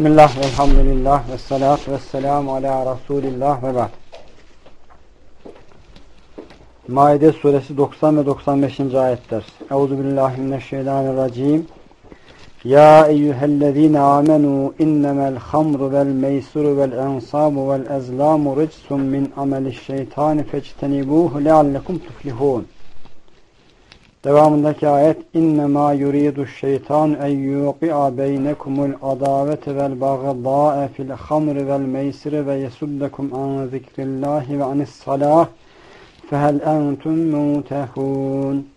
Bismillah, velhamdülillah, ve salatu ve selamu ala Resulillah ve ba'd. Maide suresi 90 ve 95. ayetler. Euzu billahi mineşşeytanirracim. Ya eyyühellezine amenu innemel hamru vel meysuru vel ensabu vel ezlamu ricsun min amelişşeytani fectenibuhu leallekum tuflihun. Devamındaki ayet innema yuridu şeytan en yuqi'a beynekumul adavete vel bagdâ'e fil hamri vel meysiri ve yesuddekum an zikrillahi ve anis salah fehel entum mutehun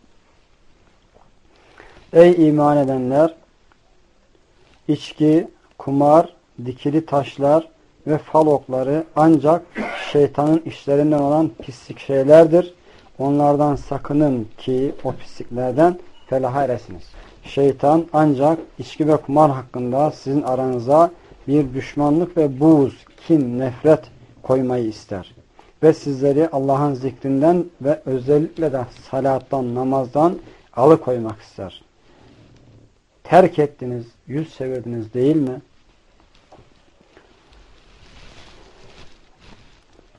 Ey iman edenler içki, kumar, dikili taşlar ve falokları ancak şeytanın işlerinden olan pislik şeylerdir Onlardan sakının ki o pisliklerden felaha eresiniz. Şeytan ancak içki ve kumar hakkında sizin aranıza bir düşmanlık ve buğz, kin, nefret koymayı ister. Ve sizleri Allah'ın zikrinden ve özellikle de salattan, namazdan alıkoymak ister. Terk ettiniz, yüz çevirdiniz değil mi?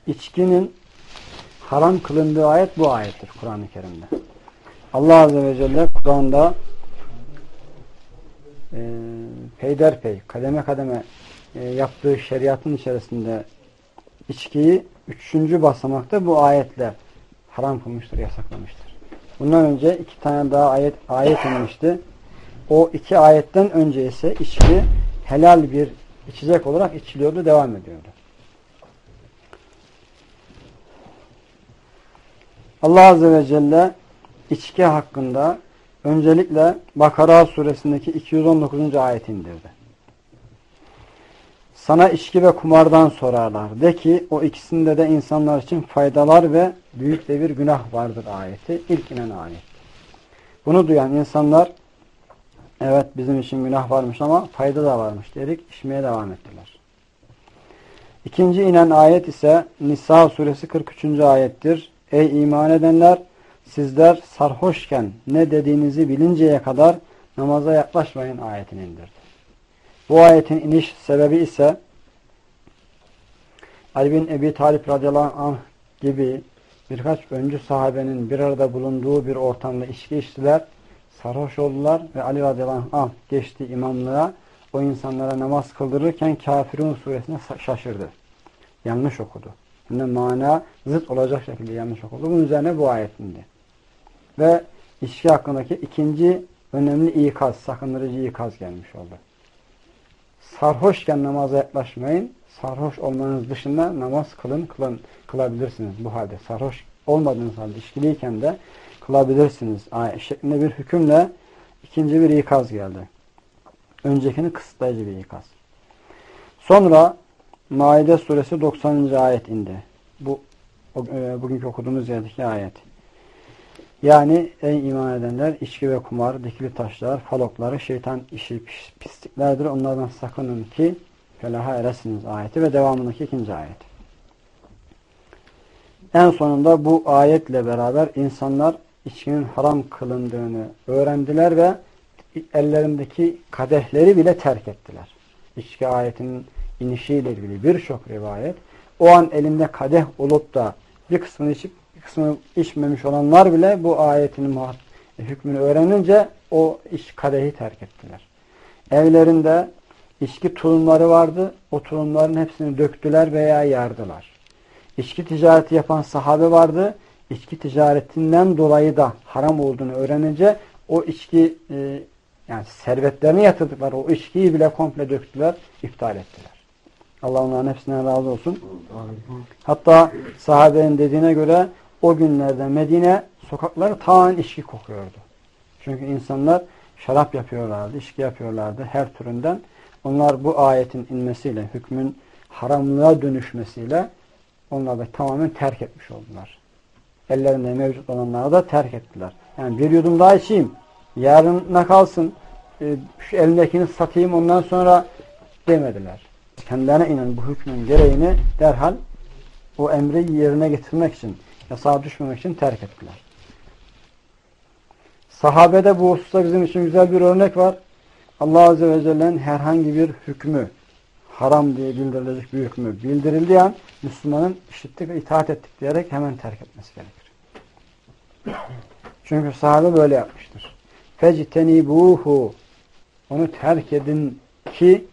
İçkinin haram kılındığı ayet bu ayettir Kur'an-ı Kerim'de. Allah Azze ve Celle Kur'an'da e, peyderpey, kademe kademe e, yaptığı şeriatın içerisinde içkiyi üçüncü basamakta bu ayetle haram kılmıştır, yasaklamıştır. Bundan önce iki tane daha ayet ayet inmişti. O iki ayetten önce ise içki helal bir içecek olarak içiliyordu, devam ediyordu. Allah Azze ve Celle içki hakkında öncelikle Bakara suresindeki 219. ayet indirdi. Sana içki ve kumardan sorarlar. De ki o ikisinde de insanlar için faydalar ve büyük de bir günah vardır ayeti. İlk inen ayet. Bunu duyan insanlar evet bizim için günah varmış ama fayda da varmış dedik. içmeye devam ettiler. İkinci inen ayet ise Nisa suresi 43. ayettir. Ey iman edenler sizler sarhoşken ne dediğinizi bilinceye kadar namaza yaklaşmayın ayetini indirdi. Bu ayetin iniş sebebi ise Ali bin Ebi Talip radıyallahu anh gibi birkaç öncü sahabenin bir arada bulunduğu bir ortamda içki içtiler, sarhoş oldular ve Ali radıyallahu anh geçti imamlığa o insanlara namaz kıldırırken Kafirun suresine şaşırdı. Yanlış okudu. Şimdi mana zıt olacak şekilde yanlış okundu. Bunun üzerine bu ayet indi. Ve içki hakkındaki ikinci önemli ikaz, sakındırıcı ikaz gelmiş oldu. Sarhoşken namaza yaklaşmayın. Sarhoş olmanız dışında namaz kılın, kılın kılabilirsiniz bu halde. Sarhoş olmadığınız halde içkiliyken de kılabilirsiniz. Ayet şeklinde bir hükümle ikinci bir ikaz geldi. Öncekini kısıtlayıcı bir ikaz. Sonra Maide suresi 90. ayet indi. Bu o, e, bugünkü okuduğumuz yerdeki ayet. Yani ey iman edenler içki ve kumar, dikili taşlar, falokları şeytan işi pisliklerdir. Onlardan sakının ki felaha eresiniz ayeti ve devamındaki ikinci ayet. En sonunda bu ayetle beraber insanlar içkinin haram kılındığını öğrendiler ve ellerindeki kadehleri bile terk ettiler. İçki ayetinin inişiyle ilgili birçok rivayet o an elinde kadeh olup da bir kısmını içip bir kısmını içmemiş olanlar bile bu ayetin hükmünü öğrenince o iş kadehi terk ettiler. Evlerinde içki tulumları vardı. O tulumların hepsini döktüler veya yardılar. İçki ticareti yapan sahabe vardı. İçki ticaretinden dolayı da haram olduğunu öğrenince o içki e, yani servetlerini yatırdıkları o içkiyi bile komple döktüler, iptal ettiler. Allah onların hepsinden razı olsun. Hatta sahabenin dediğine göre o günlerde Medine sokakları tamamen içki kokuyordu. Çünkü insanlar şarap yapıyorlardı, içki yapıyorlardı her türünden. Onlar bu ayetin inmesiyle, hükmün haramlığa dönüşmesiyle onlar da tamamen terk etmiş oldular. Ellerinde mevcut olanları da terk ettiler. Yani bir yudum daha içeyim, yarına kalsın, e, şu elimdekini satayım ondan sonra demediler kendilerine inen bu hükmün gereğini derhal o emri yerine getirmek için, yasağa düşmemek için terk ettiler. Sahabede bu hususta bizim için güzel bir örnek var. Allah Azze ve Celle'nin herhangi bir hükmü haram diye bildirilecek bir hükmü bildirildiği an Müslümanın işittik ve itaat ettik diyerek hemen terk etmesi gerekir. Çünkü sahabe böyle yapmıştır. Fectenibuhu onu terk edin ki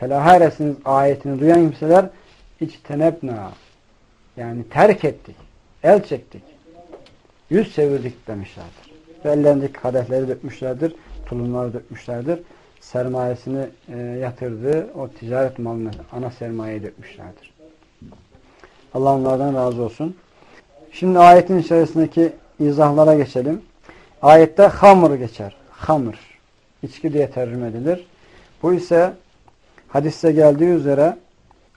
felaharesiniz ayetini duyan kimseler içtenebna yani terk ettik, el çektik, yüz çevirdik demişlerdir. Ve ellerindeki kadehleri dökmüşlerdir, tulumları dökmüşlerdir. Sermayesini e, yatırdığı o ticaret malını, ana sermayeyi dökmüşlerdir. Allah onlardan razı olsun. Şimdi ayetin içerisindeki izahlara geçelim. Ayette hamur geçer. Hamur. İçki diye tercüme edilir. Bu ise hadiste geldiği üzere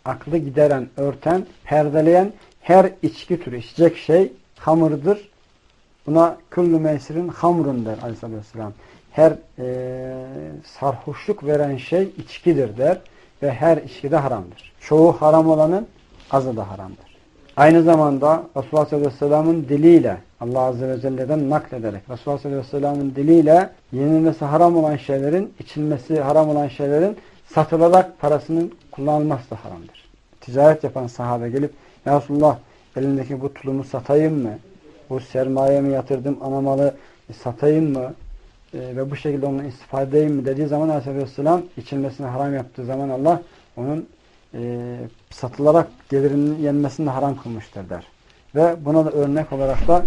aklı gideren, örten, perdeleyen her içki türü, içecek şey hamurdur. Buna küllü mesirin hamrun der aleyhissalatü Her e, sarhoşluk veren şey içkidir der ve her içki de haramdır. Çoğu haram olanın azı da haramdır. Aynı zamanda Resulullah sallallahu aleyhi ve sellem'in diliyle Allah azze ve celle'den naklederek Resulullah sallallahu aleyhi ve sellem'in diliyle yenilmesi haram olan şeylerin, içilmesi haram olan şeylerin satılarak parasının kullanılması da haramdır. Ticaret yapan sahabe gelip Ya Resulullah elindeki bu tulumu satayım mı? Bu sermayemi yatırdım anamalı satayım mı? E, ve bu şekilde onunla istifade edeyim mi dediği zaman Aleyhisselam içilmesini haram yaptığı zaman Allah onun e, satılarak gelirinin yenmesini haram kılmıştır der. Ve buna da örnek olarak da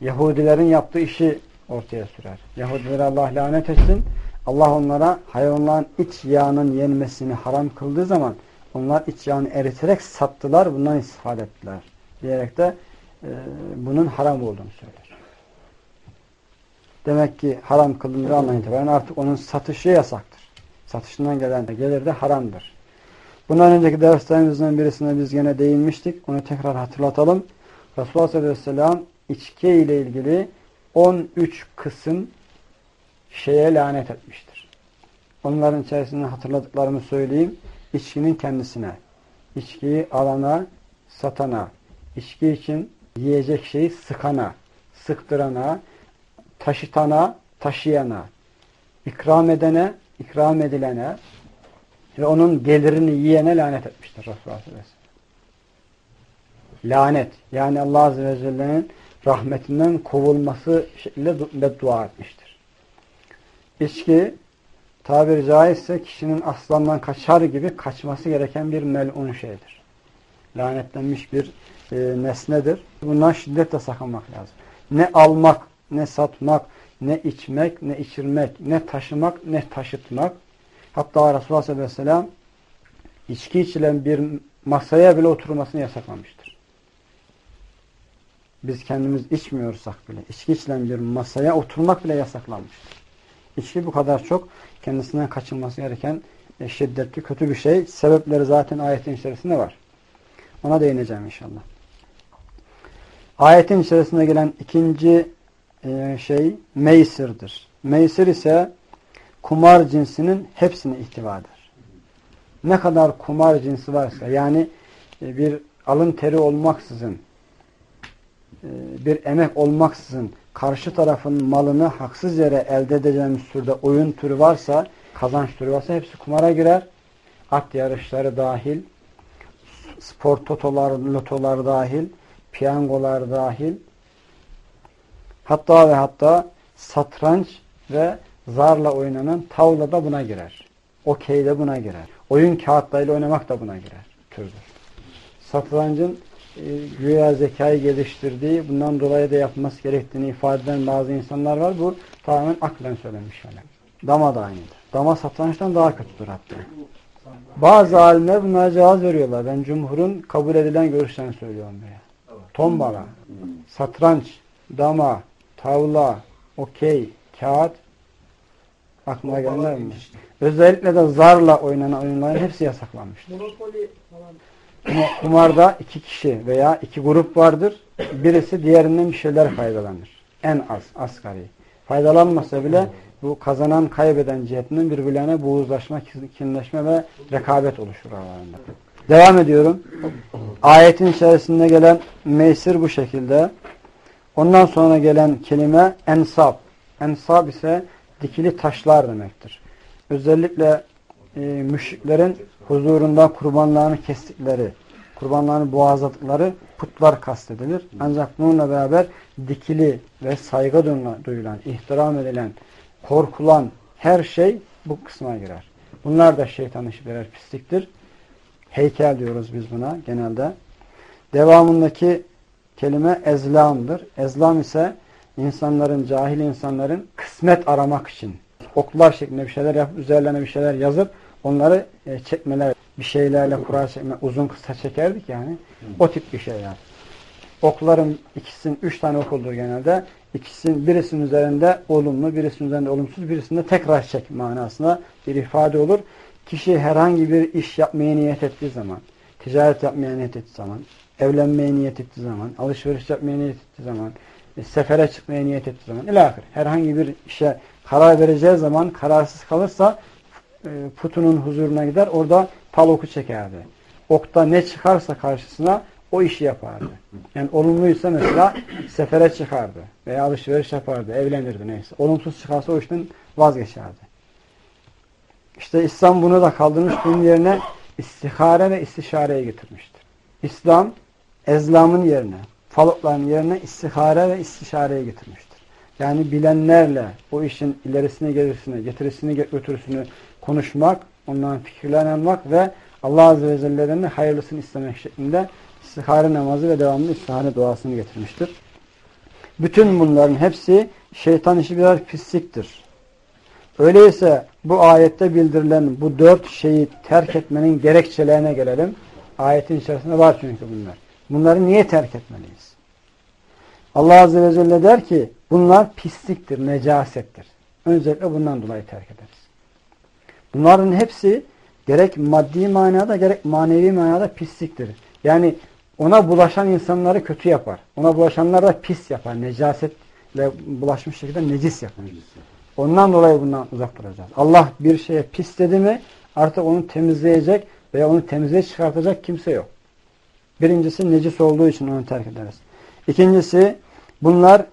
Yahudilerin yaptığı işi ortaya sürer. Yahudilere Allah lanet etsin. Allah onlara hayvanların iç yağının yenmesini haram kıldığı zaman onlar iç yağını eriterek sattılar, bundan istifade ettiler. Diyerek de e, bunun haram olduğunu söyler. Demek ki haram kılındığı andan itibaren artık onun satışı yasaktır. Satışından gelen de gelir de haramdır. Bundan önceki derslerimizden birisine biz gene değinmiştik. Onu tekrar hatırlatalım. Resulullah sallallahu aleyhi ve sellem içki ile ilgili 13 kısım şeye lanet etmiştir. Onların içerisinde hatırladıklarımı söyleyeyim. İçkinin kendisine, içkiyi alana, satana, içki için yiyecek şeyi sıkana, sıktırana, taşıtana, taşıyana, ikram edene, ikram edilene ve onun gelirini yiyene lanet etmiştir Resulullah sallallahu aleyhi ve sellem. Lanet. Yani Allah Azze ve Celle'nin rahmetinden kovulması şeklinde beddua etmiştir. İçki tabiri caizse kişinin aslandan kaçar gibi kaçması gereken bir melun şeydir. Lanetlenmiş bir e, nesnedir. Bundan şiddetle sakınmak lazım. Ne almak, ne satmak, ne içmek, ne içirmek, ne taşımak, ne taşıtmak. Hatta Resulullah sallallahu aleyhi ve sellem içki içilen bir masaya bile oturmasını yasaklamıştır. Biz kendimiz içmiyorsak bile, içki içilen bir masaya oturmak bile yasaklanmıştır. İçki bu kadar çok kendisinden kaçınması gereken e, şiddetli, kötü bir şey. Sebepleri zaten ayetin içerisinde var. Ona değineceğim inşallah. Ayetin içerisinde gelen ikinci e, şey meysirdir. Meysir ise kumar cinsinin hepsini ihtiva. Ne kadar kumar cinsi varsa yani e, bir alın teri olmaksızın bir emek olmaksızın karşı tarafın malını haksız yere elde edeceğimiz türde oyun türü varsa, kazanç türü varsa hepsi kumara girer. At yarışları dahil, spor totolar, lotolar dahil, piyangolar dahil. Hatta ve hatta satranç ve zarla oynanan tavla da buna girer. Okey de buna girer. Oyun kağıtlarıyla oynamak da buna girer. Türdür. Satrancın e, güya zekayı geliştirdiği, bundan dolayı da yapması gerektiğini ifade eden bazı insanlar var. Bu tamamen aklen söylenmiş şeyler. Dama da aynıdır. Dama satrançtan daha kötüdür hatta. Bazı alimler bunlara cevaz veriyorlar. Ben cumhurun kabul edilen görüşlerini söylüyorum buraya. Tombala, satranç, dama, tavla, okey, kağıt aklına gelenler mi? Özellikle de zarla oynanan oyunların hepsi yasaklanmıştır. Monopoli falan kumarda iki kişi veya iki grup vardır. Birisi diğerinden bir şeyler faydalanır. En az, asgari. Faydalanmasa bile bu kazanan kaybeden cihetinden birbirlerine buğuzlaşma, kinleşme ve rekabet oluşur aralarında. Devam ediyorum. Ayetin içerisinde gelen meysir bu şekilde. Ondan sonra gelen kelime ensab. Ensab ise dikili taşlar demektir. Özellikle e, müşriklerin huzurunda kurbanlarını kestikleri, kurbanlarını boğazladıkları putlar kastedilir. Ancak bununla beraber dikili ve saygı duyulan, ihtiram edilen, korkulan her şey bu kısma girer. Bunlar da şeytan işi birer pisliktir. Heykel diyoruz biz buna genelde. Devamındaki kelime ezlamdır. Ezlam ise insanların, cahil insanların kısmet aramak için oklar şeklinde bir şeyler yapıp üzerlerine bir şeyler yazıp onları e, çekmeler, bir şeylerle kura çekme, uzun kısa çekerdik yani. O tip bir şeyler. Okların ikisinin, üç tane okuldur genelde. İkisinin birisinin üzerinde olumlu, birisinin üzerinde olumsuz, birisinde tekrar çek manasında bir ifade olur. Kişi herhangi bir iş yapmaya niyet ettiği zaman, ticaret yapmaya niyet ettiği zaman, evlenmeye niyet ettiği zaman, alışveriş yapmaya niyet ettiği zaman, e, sefere çıkmaya niyet ettiği zaman, ilahir. Herhangi bir işe karar vereceği zaman kararsız kalırsa putunun huzuruna gider, orada paloku çekerdi. Okta ne çıkarsa karşısına o işi yapardı. Yani olumluysa mesela sefere çıkardı veya alışveriş yapardı, evlenirdi neyse. Olumsuz çıkarsa o işten vazgeçerdi. İşte İslam bunu da kaldırmış, bunun yerine istihare ve istişareye getirmiştir. İslam, ezlamın yerine, falokların yerine istihare ve istişareye getirmiştir. Yani bilenlerle o işin ilerisine gerisine, getirisini götürüsünü konuşmak, onların fikirlerini almak ve Allah Azze ve Celle'den de hayırlısını istemek şeklinde istihare namazı ve devamlı istihare duasını getirmiştir. Bütün bunların hepsi şeytan işi birer pisliktir. Öyleyse bu ayette bildirilen bu dört şeyi terk etmenin gerekçelerine gelelim. Ayetin içerisinde var çünkü bunlar. Bunları niye terk etmeliyiz? Allah Azze ve Celle der ki bunlar pisliktir, necasettir. Öncelikle bundan dolayı terk ederiz. Bunların hepsi gerek maddi manada gerek manevi manada pisliktir. Yani ona bulaşan insanları kötü yapar. Ona bulaşanlar da pis yapar. Necasetle bulaşmış şekilde necis yapar. Ondan dolayı bundan uzak duracağız. Allah bir şeye pis dedi mi artık onu temizleyecek veya onu temizliğe çıkartacak kimse yok. Birincisi necis olduğu için onu terk ederiz. İkincisi bunlar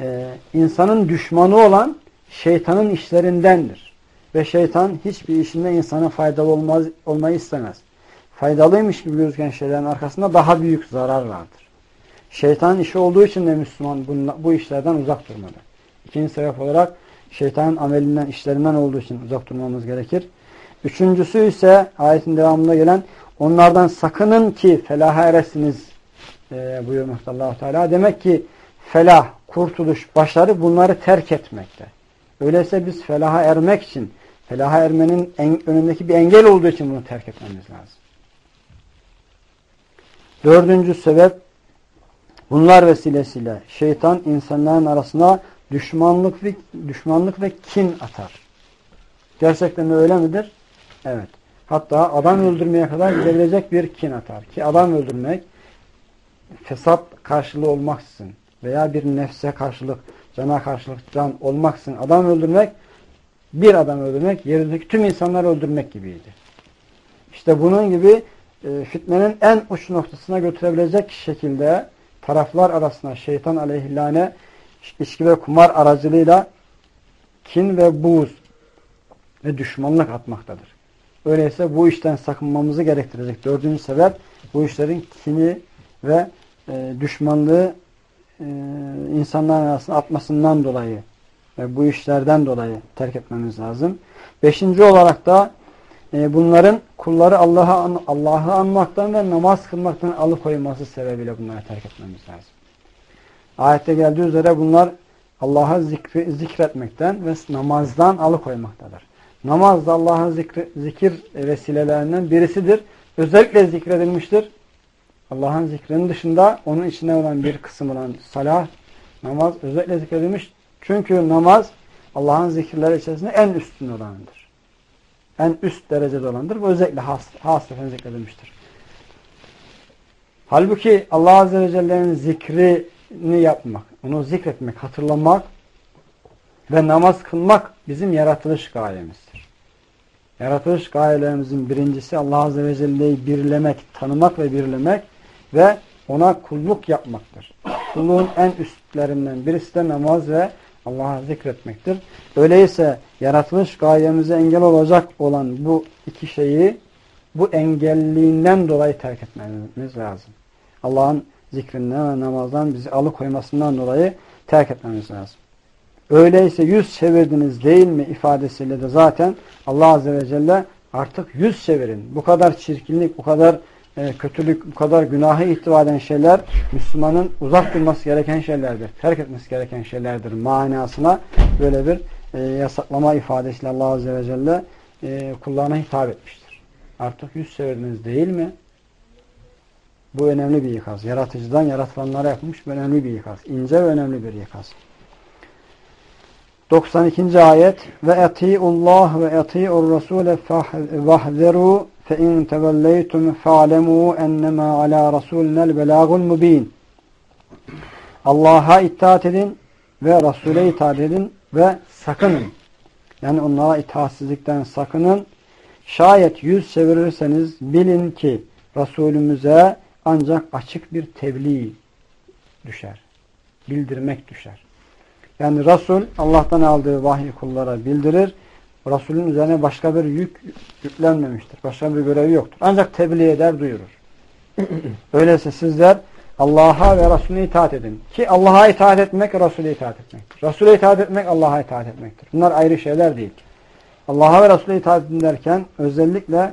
e, insanın düşmanı olan şeytanın işlerindendir. Ve şeytan hiçbir işinde insana faydalı olmaz, olmayı istemez. Faydalıymış gibi gözüken şeylerin arkasında daha büyük zarar vardır. Şeytanın işi olduğu için de Müslüman bunla, bu işlerden uzak durmalı. İkinci sebep olarak şeytanın amelinden, işlerinden olduğu için uzak durmamız gerekir. Üçüncüsü ise ayetin devamında gelen onlardan sakının ki felaha eresiniz e, buyurmakta allah Teala. Demek ki felah, kurtuluş, başarı bunları terk etmekte. Öyleyse biz felaha ermek için, felaha ermenin en, önündeki bir engel olduğu için bunu terk etmemiz lazım. Dördüncü sebep bunlar vesilesiyle şeytan insanların arasına düşmanlık ve, düşmanlık ve kin atar. Gerçekten öyle midir? Evet. Hatta adam öldürmeye kadar gidebilecek bir kin atar. Ki adam öldürmek fesat karşılığı olmaksızın veya bir nefse karşılık, cana karşılık can olmaksızın adam öldürmek bir adam öldürmek yerindeki tüm insanları öldürmek gibiydi. İşte bunun gibi e, fitnenin en uç noktasına götürebilecek şekilde taraflar arasında şeytan aleyhillâne içki ve kumar aracılığıyla kin ve buz ve düşmanlık atmaktadır. Öyleyse bu işten sakınmamızı gerektirecek dördüncü sebep bu işlerin kini ve e, düşmanlığı e, insanların arasında atmasından dolayı ve bu işlerden dolayı terk etmemiz lazım. Beşinci olarak da e, bunların kulları Allah'ı Allah'ı anmaktan ve namaz kılmaktan alıkoyması sebebiyle bunları terk etmemiz lazım. Ayette geldiği üzere bunlar Allah'a zikretmekten ve namazdan alıkoymaktadır. Namaz da zikri, zikir vesilelerinden birisidir. Özellikle zikredilmiştir. Allah'ın zikrinin dışında onun içinde olan bir kısım olan salah, namaz özellikle zikredilmiş. Çünkü namaz Allah'ın zikirleri içerisinde en üstün olanıdır. En üst derecede olandır. Bu özellikle has, hasreten zikredilmiştir. Halbuki Allah Azze ve Celle'nin zikrini yapmak, onu zikretmek, hatırlamak ve namaz kılmak bizim yaratılış gayemizdir. Yaratılış gayelerimizin birincisi Allah Azze ve Celle'yi birlemek, tanımak ve birlemek ve ona kulluk yapmaktır. Kulluğun en üstlerinden birisi de namaz ve Allah'a zikretmektir. Öyleyse yaratılış gayemize engel olacak olan bu iki şeyi bu engelliğinden dolayı terk etmemiz lazım. Allah'ın zikrinden ve namazdan bizi alıkoymasından dolayı terk etmemiz lazım. Öyleyse yüz çevirdiniz değil mi ifadesiyle de zaten Allah Azze ve Celle artık yüz çevirin. Bu kadar çirkinlik, bu kadar e, kötülük, bu kadar günahı ihtiva eden şeyler Müslümanın uzak durması gereken şeylerdir. Terk etmesi gereken şeylerdir manasına böyle bir e, yasaklama ifadesiyle Allah Azze ve Celle e, kullarına hitap etmiştir. Artık yüz çevirdiniz değil mi? Bu önemli bir ikaz. Yaratıcıdan yaratılanlara yapılmış önemli bir ikaz. İnce ve önemli bir ikaz. 92. ayet ve eti'ullah ve eti'ur rasule vahzeru in tevelleytum fa'lemû ennemâ alâ rasûlinel belâgul mubîn Allah'a itaat edin ve Resul'e itaat edin ve sakının. Yani onlara itaatsizlikten sakının. Şayet yüz çevirirseniz bilin ki Resulümüze ancak açık bir tebliğ düşer. Bildirmek düşer. Yani Resul Allah'tan aldığı vahiy kullara bildirir. Resulün üzerine başka bir yük yüklenmemiştir. Başka bir görevi yoktur. Ancak tebliğ eder, duyurur. Öyleyse sizler Allah'a ve Resulüne itaat edin. Ki Allah'a itaat etmek, Resul'e itaat etmektir. Resul'e itaat etmek, Allah'a itaat etmektir. Bunlar ayrı şeyler değil. Allah'a ve Resul'e itaat edin derken özellikle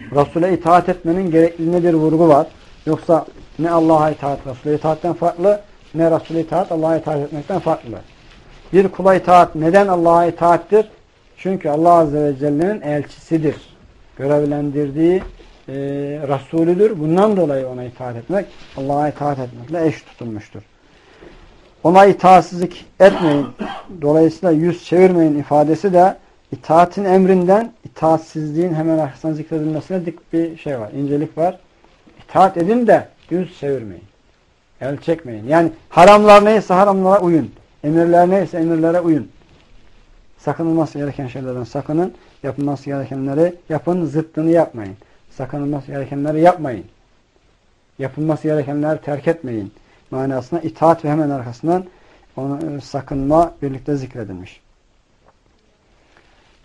Resul'e itaat etmenin gerekliliğine bir vurgu var. Yoksa ne Allah'a itaat, Resul'e itaatten farklı, ne Resul'e itaat, Allah'a itaat etmekten farklı. Bir kula itaat neden Allah'a itaattir? Çünkü Allah Azze ve Celle'nin elçisidir. Görevlendirdiği e, Resulüdür. Bundan dolayı ona itaat etmek, Allah'a itaat etmekle eş tutulmuştur. Ona itaatsizlik etmeyin. Dolayısıyla yüz çevirmeyin ifadesi de itaatin emrinden itaatsizliğin hemen arkasından zikredilmesine dik bir şey var. incelik var. İtaat edin de yüz çevirmeyin. El çekmeyin. Yani haramlar neyse haramlara uyun. Emirler neyse emirlere uyun. Sakınılması gereken şeylerden sakının. Yapılması gerekenleri yapın. Zıttını yapmayın. Sakınılması gerekenleri yapmayın. Yapılması gerekenleri terk etmeyin. Manasına itaat ve hemen arkasından onu e, sakınma birlikte zikredilmiş.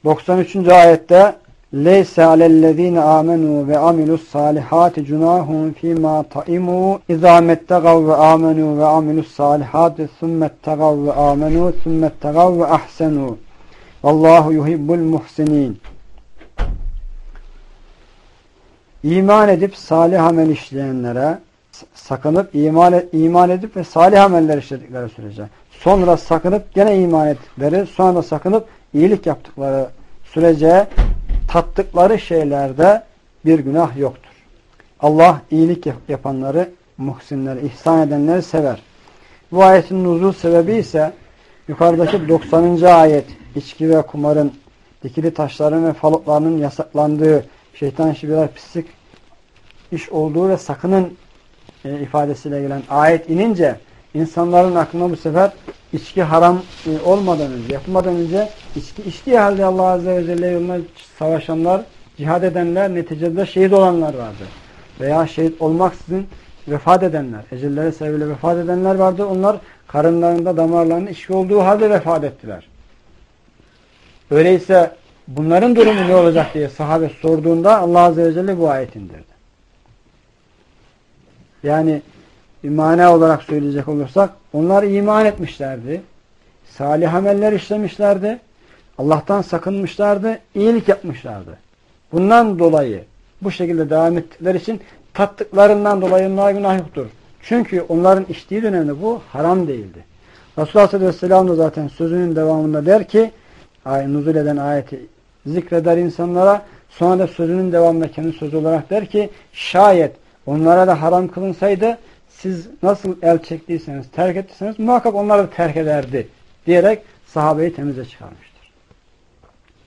93. ayette Leyse alellezine amenu ve amilus salihati cunahum fîmâ taimû izâ mettegav ve amenû ve amilus salihati summettegav ve amenû summettegav ve ahsenû Vallahu yuhibbul muhsinin İman edip salih amel işleyenlere sakınıp iman, iman edip ve salih ameller işledikleri sürece sonra sakınıp gene iman ettikleri sonra sakınıp iyilik yaptıkları sürece tattıkları şeylerde bir günah yoktur. Allah iyilik yapanları, muhsinleri, ihsan edenleri sever. Bu ayetin nuzul sebebi ise yukarıdaki 90. ayet içki ve kumarın, dikili taşların ve faloklarının yasaklandığı, şeytan işi birer pislik iş olduğu ve sakının e, ifadesiyle gelen ayet inince insanların aklına bu sefer içki haram e, olmadan önce, yapılmadan önce içki içtiği halde Allah Azze ve Celle yoluna savaşanlar, cihad edenler, neticede şehit olanlar vardı. Veya şehit olmaksızın vefat edenler, ecelleri sebebiyle vefat edenler vardı. Onlar karınlarında, damarlarında içki olduğu halde vefat ettiler. Öyleyse bunların durumu ne olacak diye sahabe sorduğunda Allah Azze ve Celle bu ayet indirdi. Yani mana olarak söyleyecek olursak onlar iman etmişlerdi. Salih ameller işlemişlerdi. Allah'tan sakınmışlardı. iyilik yapmışlardı. Bundan dolayı bu şekilde devam ettikleri için tattıklarından dolayı onlara günah yoktur. Çünkü onların içtiği dönemde bu haram değildi. Resulullah sallallahu aleyhi ve sellem de zaten sözünün devamında der ki nuzul eden ayeti zikreder insanlara sonra da sözünün devamında kendi sözü olarak der ki şayet onlara da haram kılınsaydı siz nasıl el çektiyseniz, terk ettiyseniz muhakkak onlar da terk ederdi diyerek sahabeyi temize çıkarmıştır.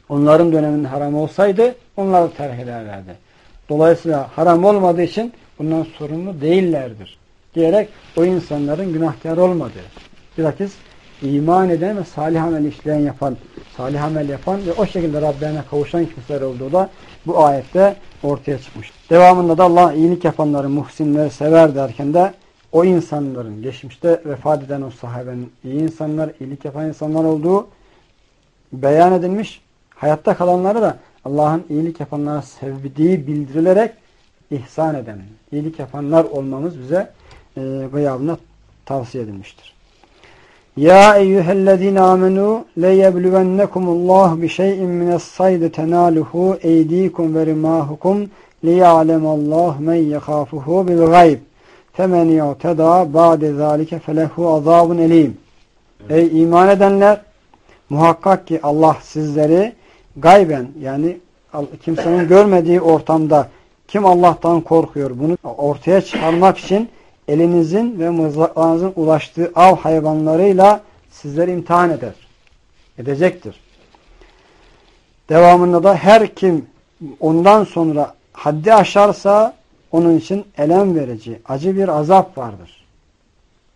Onların döneminde haram olsaydı onlar da terk ederlerdi. Dolayısıyla haram olmadığı için bundan sorumlu değillerdir diyerek o insanların günahkar olmadığı, bilakis iman eden ve salih amel işleyen yapan, salih amel yapan ve o şekilde Rablerine kavuşan kimseler olduğu da bu ayette ortaya çıkmış. Devamında da Allah iyilik yapanları, muhsinleri sever derken de o insanların, geçmişte vefat eden o sahabenin iyi insanlar, iyilik yapan insanlar olduğu beyan edilmiş. Hayatta kalanları da Allah'ın iyilik yapanlara sevdiği bildirilerek ihsan eden, iyilik yapanlar olmamız bize e, gıyabına tavsiye edilmiştir. Ya eyyühellezine amenu leyebluvennekumullahu bi şey'in mine's-sayd tenaluhu eydikum ve rimahukum liya'lemallahu men yekhafuhu bil gayb. Femen yu'teda ba'de zalike felehu azabun elim. Ey iman edenler muhakkak ki Allah sizleri gayben yani kimsenin görmediği ortamda kim Allah'tan korkuyor bunu ortaya çıkarmak için elinizin ve mızraklarınızın ulaştığı av hayvanlarıyla sizleri imtihan eder. Edecektir. Devamında da her kim ondan sonra haddi aşarsa onun için elem verici, acı bir azap vardır.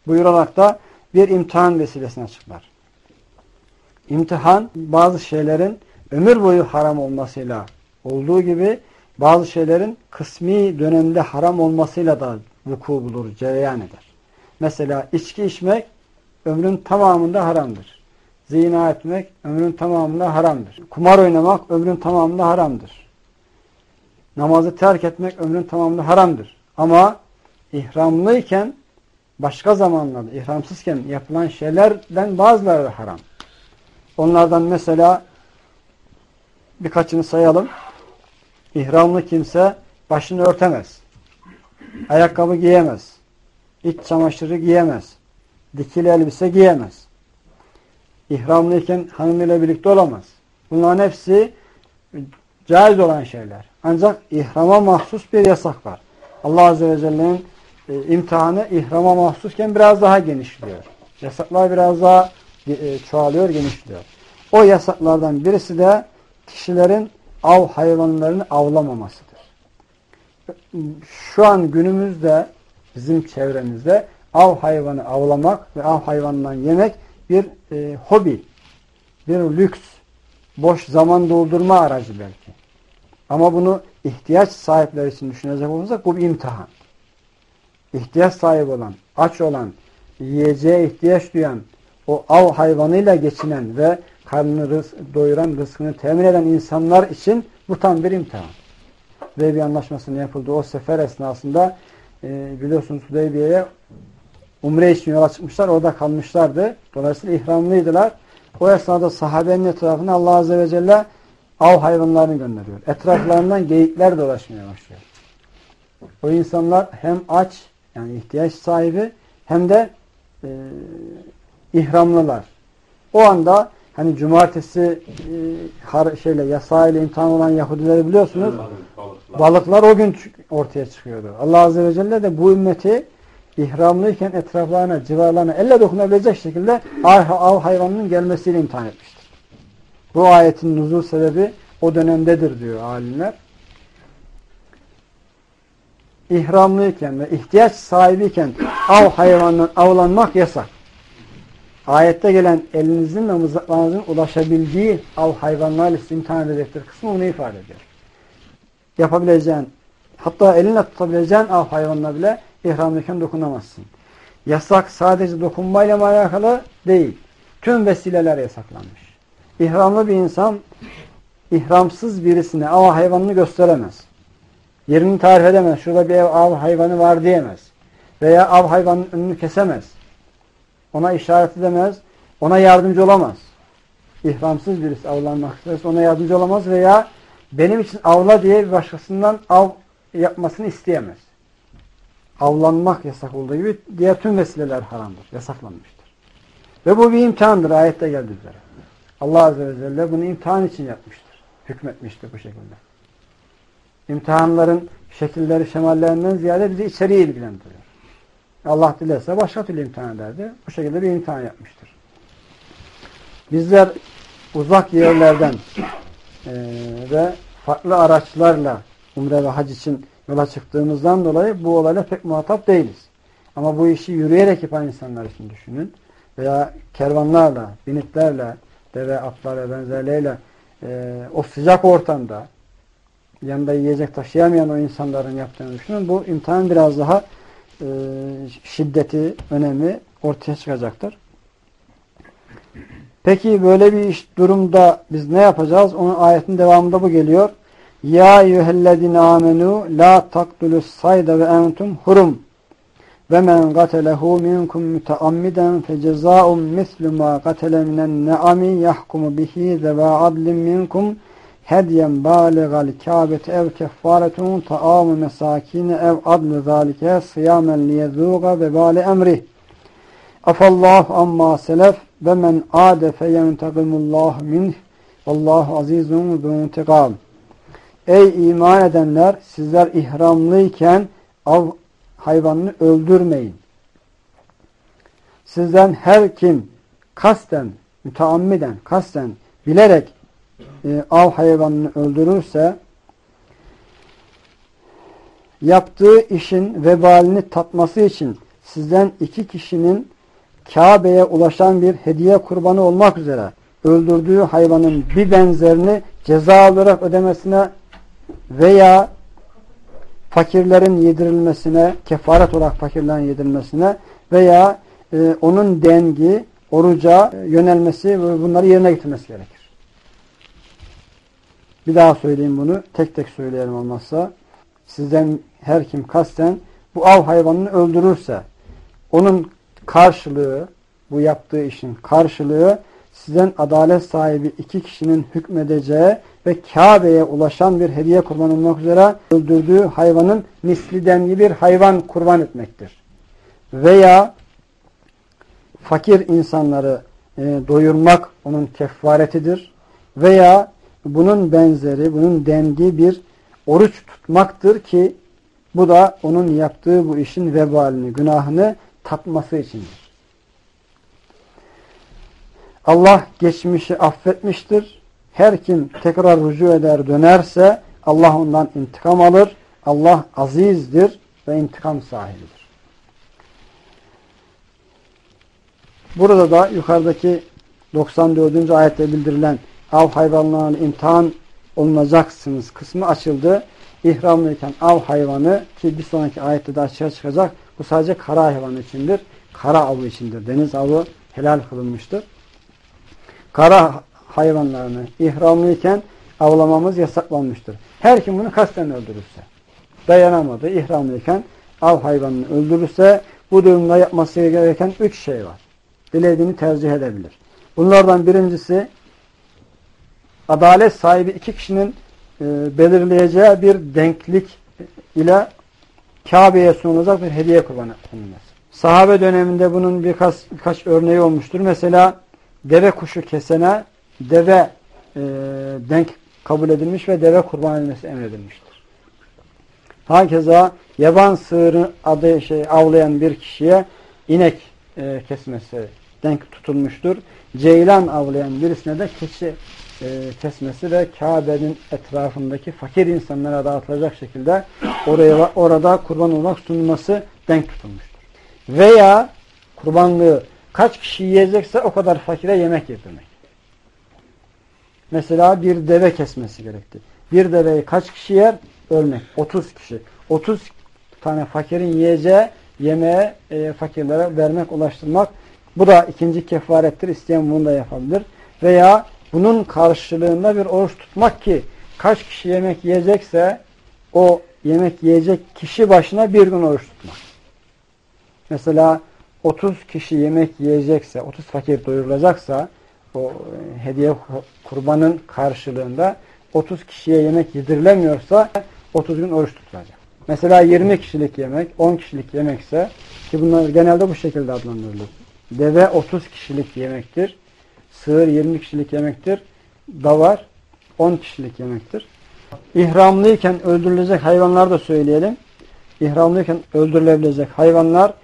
Buyurarak da bir imtihan vesilesine açıklar. İmtihan bazı şeylerin ömür boyu haram olmasıyla olduğu gibi bazı şeylerin kısmi dönemde haram olmasıyla da vuku bulur, cereyan eder. Mesela içki içmek ömrün tamamında haramdır. Zina etmek ömrün tamamında haramdır. Kumar oynamak ömrün tamamında haramdır. Namazı terk etmek ömrün tamamında haramdır. Ama ihramlıyken başka zamanlarda ihramsızken yapılan şeylerden bazıları da haram. Onlardan mesela birkaçını sayalım. İhramlı kimse başını örtemez. Ayakkabı giyemez. İç çamaşırı giyemez. Dikili elbise giyemez. İhramlıyken hanımıyla birlikte olamaz. Bunların hepsi caiz olan şeyler. Ancak ihrama mahsus bir yasak var. Allah Azze ve Celle'nin e, imtihanı ihrama mahsusken biraz daha genişliyor. Yasaklar biraz daha e, çoğalıyor, genişliyor. O yasaklardan birisi de kişilerin av hayvanlarını avlamamasıdır. Şu an günümüzde bizim çevremizde av hayvanı avlamak ve av hayvanından yemek bir e, hobi, bir lüks, boş zaman doldurma aracı belki. Ama bunu ihtiyaç sahipleri için düşünecek olursak bu bir imtihan. İhtiyaç sahibi olan, aç olan, yiyeceğe ihtiyaç duyan, o av hayvanıyla geçinen ve karnını rız doyuran, rızkını temin eden insanlar için bu tam bir imtihan. Bir anlaşmasının yapıldığı o sefer esnasında e, biliyorsunuz Hudeybiye'ye umre için yola çıkmışlar. Orada kalmışlardı. Dolayısıyla ihramlıydılar. O esnada sahabenin etrafına Allah Azze ve Celle av hayvanlarını gönderiyor. Etraflarından geyikler dolaşmaya başlıyor. O insanlar hem aç yani ihtiyaç sahibi hem de e, ihramlılar. O anda hani cumartesi e, şeyle yasayla imtihan olan Yahudileri biliyorsunuz. Balıklar. O gün ortaya çıkıyordu. Allah Azze ve Celle de bu ümmeti ihramlıyken etraflarına, civarlarına elle dokunabilecek şekilde av hayvanının gelmesiyle imtihan etmiştir. Bu ayetin nuzul sebebi o dönemdedir diyor alimler. İhramlıyken ve ihtiyaç sahibiyken av hayvanından avlanmak yasak. Ayette gelen elinizin ve mızraklarınızın ulaşabildiği av hayvanlarla imtihan edecektir kısmı onu ifade ediyor. Yapabileceğin, hatta elinle tutabileceğin av hayvanına bile ihramlıyken dokunamazsın. Yasak sadece dokunmayla mı alakalı değil. Tüm vesileler yasaklanmış. İhramlı bir insan ihramsız birisine av hayvanını gösteremez. Yerini tarif edemez. Şurada bir ev av hayvanı var diyemez. Veya av hayvanının önünü kesemez. Ona işaret edemez. Ona yardımcı olamaz. İhramsız birisi avlanmak isterse ona yardımcı olamaz veya benim için avla diye bir başkasından av yapmasını isteyemez. Avlanmak yasak olduğu gibi diğer tüm vesileler haramdır. Yasaklanmıştır. Ve bu bir imtihandır. Ayette geldiği üzere. Allah Azze ve Celle bunu imtihan için yapmıştır. Hükmetmiştir bu şekilde. İmtihanların şekilleri, şemallerinden ziyade bizi içeriği ilgilendiriyor. Allah dilerse başka türlü imtihan ederdi. Bu şekilde bir imtihan yapmıştır. Bizler uzak yerlerden e, ve farklı araçlarla umre ve hac için yola çıktığımızdan dolayı bu olayla pek muhatap değiliz. Ama bu işi yürüyerek yapan insanlar için düşünün. Veya kervanlarla, binitlerle, deve, atlar ve benzerleriyle e, o sıcak ortamda yanında yiyecek taşıyamayan o insanların yaptığını düşünün. Bu imtihan biraz daha e, şiddeti, önemi ortaya çıkacaktır. Peki böyle bir iş durumda biz ne yapacağız? Onun ayetin devamında bu geliyor. Ya eyyühellezine amenu la taktulus sayda ve entum hurum ve men gatelehu minkum müteammiden fe cezaun mislu ma gatele minen ne'ami yahkumu bihi zeva adlin minkum hedyen bâlegal kâbeti ev keffaretun ta'amu mesâkine ev adlu zâlike sıyamen liyezûga ve bâle emrih afallahu amma selef ve men ade feyentegimullahu minh vallahu azizun zûntegâm Ey iman edenler sizler ihramlıyken av hayvanını öldürmeyin. Sizden her kim kasten, müteammiden, kasten, bilerek e, av hayvanını öldürürse yaptığı işin vebalini tatması için sizden iki kişinin Kabe'ye ulaşan bir hediye kurbanı olmak üzere öldürdüğü hayvanın bir benzerini ceza olarak ödemesine veya fakirlerin yedirilmesine, kefaret olarak fakirlerin yedirilmesine veya e, onun dengi, oruca yönelmesi ve bunları yerine getirmesi gerekir. Bir daha söyleyeyim bunu. Tek tek söyleyelim olmazsa. Sizden her kim kasten bu av hayvanını öldürürse onun karşılığı, bu yaptığı işin karşılığı sizden adalet sahibi iki kişinin hükmedeceği ve Kabe'ye ulaşan bir hediye kurban olmak üzere öldürdüğü hayvanın misli denli bir hayvan kurban etmektir. Veya fakir insanları e, doyurmak onun kefaretidir. Veya bunun benzeri, bunun dendiği bir oruç tutmaktır ki bu da onun yaptığı bu işin vebalini, günahını tatması içindir. Allah geçmişi affetmiştir. Her kim tekrar rücu eder dönerse Allah ondan intikam alır. Allah azizdir ve intikam sahibidir. Burada da yukarıdaki 94. ayette bildirilen av hayvanlarına imtihan olunacaksınız kısmı açıldı. İhramlıyken av hayvanı ki bir sonraki ayette de açığa çıkacak. Bu sadece kara hayvanı içindir. Kara avı içindir. Deniz avı helal kılınmıştır. Kara hayvanlarını ihramlıyken avlamamız yasaklanmıştır. Her kim bunu kasten öldürürse, dayanamadı, ihramlıyken av hayvanını öldürürse bu durumda yapması gereken üç şey var. Dilediğini tercih edebilir. Bunlardan birincisi adalet sahibi iki kişinin e, belirleyeceği bir denklik ile Kabe'ye sunulacak bir hediye kurbanı konulması. Sahabe döneminde bunun birkaç, birkaç örneği olmuştur. Mesela deve kuşu kesene deve e, denk kabul edilmiş ve deve kurban edilmesi emredilmiştir. Hakeza yaban sığırı adı şey avlayan bir kişiye inek e, kesmesi denk tutulmuştur. Ceylan avlayan birisine de keçi e, kesmesi ve Kabe'nin etrafındaki fakir insanlara dağıtılacak şekilde oraya orada kurban olmak sunulması denk tutulmuştur. Veya kurbanlığı kaç kişi yiyecekse o kadar fakire yemek yedirmek. Mesela bir deve kesmesi gerekti. Bir deveyi kaç kişi yer? Örnek 30 kişi. 30 tane fakirin yiyeceği yemeğe e, fakirlere vermek, ulaştırmak. Bu da ikinci kefarettir. İsteyen bunu da yapabilir. Veya bunun karşılığında bir oruç tutmak ki kaç kişi yemek yiyecekse o yemek yiyecek kişi başına bir gün oruç tutmak. Mesela 30 kişi yemek yiyecekse, 30 fakir doyurulacaksa o e, hediye kurbanın karşılığında 30 kişiye yemek yedirilemiyorsa 30 gün oruç tutulacak. Mesela 20 kişilik yemek, 10 kişilik yemekse ki bunlar genelde bu şekilde adlandırılır. Deve 30 kişilik yemektir. Sığır 20 kişilik yemektir. Davar 10 kişilik yemektir. İhramlıyken öldürülecek hayvanlar da söyleyelim. İhramlıyken öldürülebilecek hayvanlar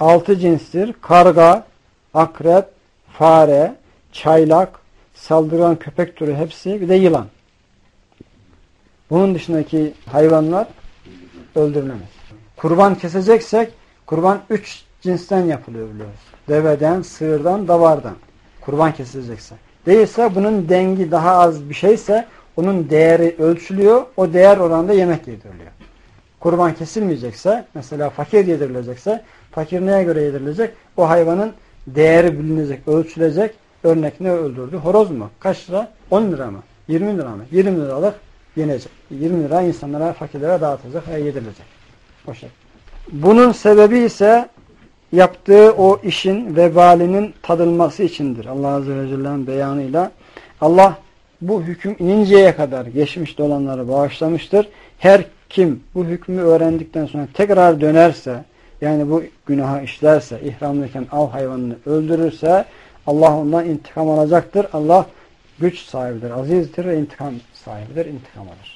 6 cinstir. Karga, akrep, fare, çaylak, saldıran köpek türü hepsi bir de yılan. Bunun dışındaki hayvanlar öldürülemez. Kurban keseceksek kurban üç cinsten yapılıyor biliyoruz. Deveden, sığırdan, davardan. Kurban kesilecekse. Değilse bunun dengi daha az bir şeyse onun değeri ölçülüyor. O değer oranında yemek yediriliyor. kurban kesilmeyecekse, mesela fakir yedirilecekse, fakir neye göre yedirilecek? O hayvanın değeri bilinecek, ölçülecek. Örnek ne öldürdü? Horoz mu? Kaç lira? 10 lira mı? 20 lira mı? 20 liralık yenecek. 20 lira insanlara, fakirlere dağıtılacak ve yedirilecek. O şey. Bunun sebebi ise yaptığı o işin vebalinin tadılması içindir. Allah Azze ve Celle'nin beyanıyla. Allah bu hüküm ininceye kadar geçmiş olanları bağışlamıştır. Her kim bu hükmü öğrendikten sonra tekrar dönerse, yani bu günaha işlerse, ihramlıyken av hayvanını öldürürse, Allah ondan intikam alacaktır. Allah güç sahibidir, azizdir ve intikam sahibidir, intikam alır.